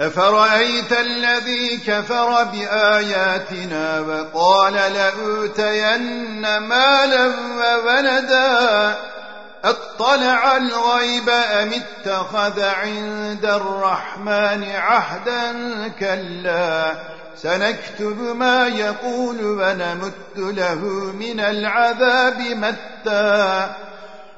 أفرأيت الذي كفر بآياتنا وقال لأوتين مالا وولدا اطلع الغيب أم اتخذ عند الرحمن عهدا كلا سنكتب ما يقول ونمت له من العذاب متى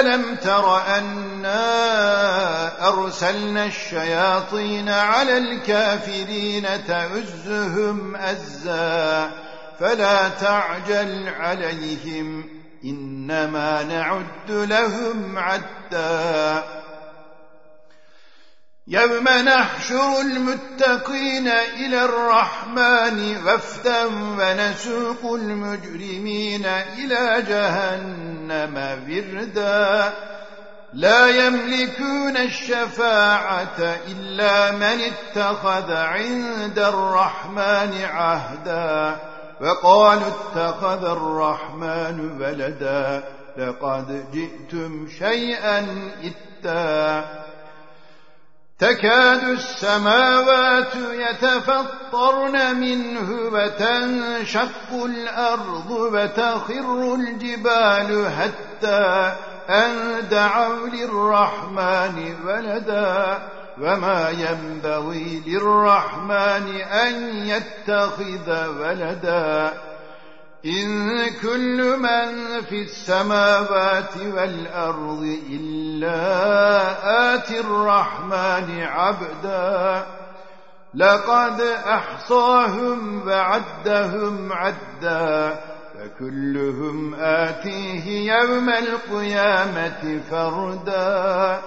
ألم تر أنا أرسلنا الشياطين على الكافرين تعزهم أزا فلا تعجل عليهم إنما نعد لهم عدا يوم نحشر المتقين إلى الرحمن وفدا ونسوق المجرمين إلى جهنم بردا لا يملكون الشفاعة إلا من اتخذ عند الرحمن عهدا. وقالوا اتخذ الرحمن ولدا. لقد جئتم شيئا إتا. تكاد السماوات يتفطرن منه وتنشق الأرض وتخر الجبال حتى أن دعوا للرحمن ولدا. وما ينبغي للرحمن أن يتخذ ولدا. إن كل من في السماوات والأرض إلا آتي الرحمن عبدا. لقد أحصاهم وعدهم عدا فكلهم آتيه يوم القيامة فردا.